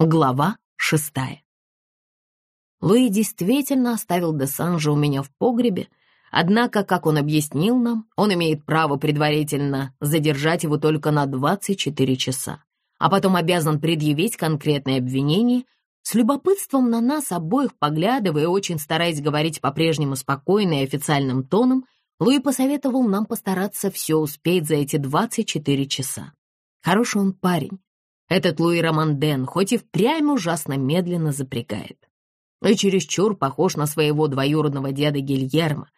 Глава шестая. Луи действительно оставил Десанжа у меня в погребе, однако, как он объяснил нам, он имеет право предварительно задержать его только на 24 часа, а потом обязан предъявить конкретное обвинение, с любопытством на нас обоих поглядывая очень стараясь говорить по-прежнему спокойно и официальным тоном, Луи посоветовал нам постараться все успеть за эти 24 часа. Хороший он парень, этот Луи Романден хоть и впрямь ужасно медленно запрягает. И чересчур похож на своего двоюродного деда Гильермо.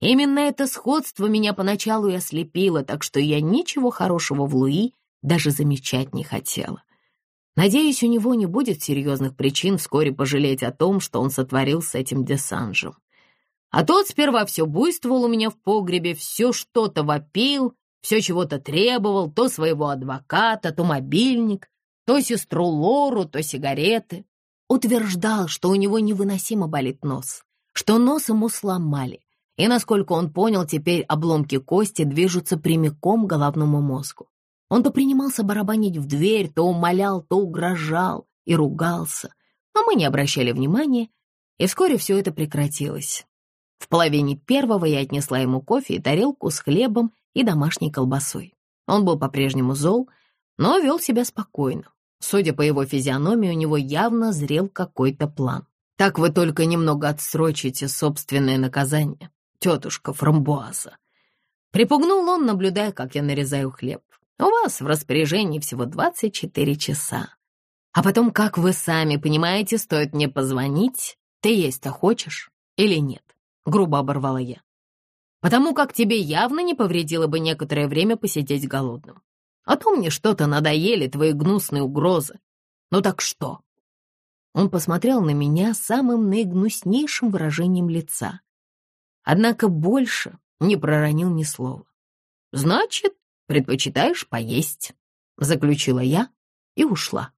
Именно это сходство меня поначалу и ослепило, так что я ничего хорошего в Луи даже замечать не хотела. Надеюсь, у него не будет серьезных причин вскоре пожалеть о том, что он сотворил с этим Десанжем. А тот сперва все буйствовал у меня в погребе, все что-то вопил, все чего-то требовал, то своего адвоката, то мобильник, то сестру Лору, то сигареты. Утверждал, что у него невыносимо болит нос, что нос ему сломали, и, насколько он понял, теперь обломки кости движутся прямиком к головному мозгу. Он то принимался барабанить в дверь, то умолял, то угрожал и ругался, но мы не обращали внимания, и вскоре все это прекратилось. В половине первого я отнесла ему кофе и тарелку с хлебом и домашней колбасой. Он был по-прежнему зол, но вел себя спокойно. Судя по его физиономии, у него явно зрел какой-то план. Так вы только немного отсрочите собственное наказание, тетушка Фрамбуаза. Припугнул он, наблюдая, как я нарезаю хлеб. У вас в распоряжении всего 24 часа. А потом, как вы сами понимаете, стоит мне позвонить, ты есть-то хочешь или нет? Грубо оборвала я потому как тебе явно не повредило бы некоторое время посидеть голодным. А то мне что-то надоели твои гнусные угрозы. Ну так что?» Он посмотрел на меня самым наигнуснейшим выражением лица. Однако больше не проронил ни слова. «Значит, предпочитаешь поесть», — заключила я и ушла.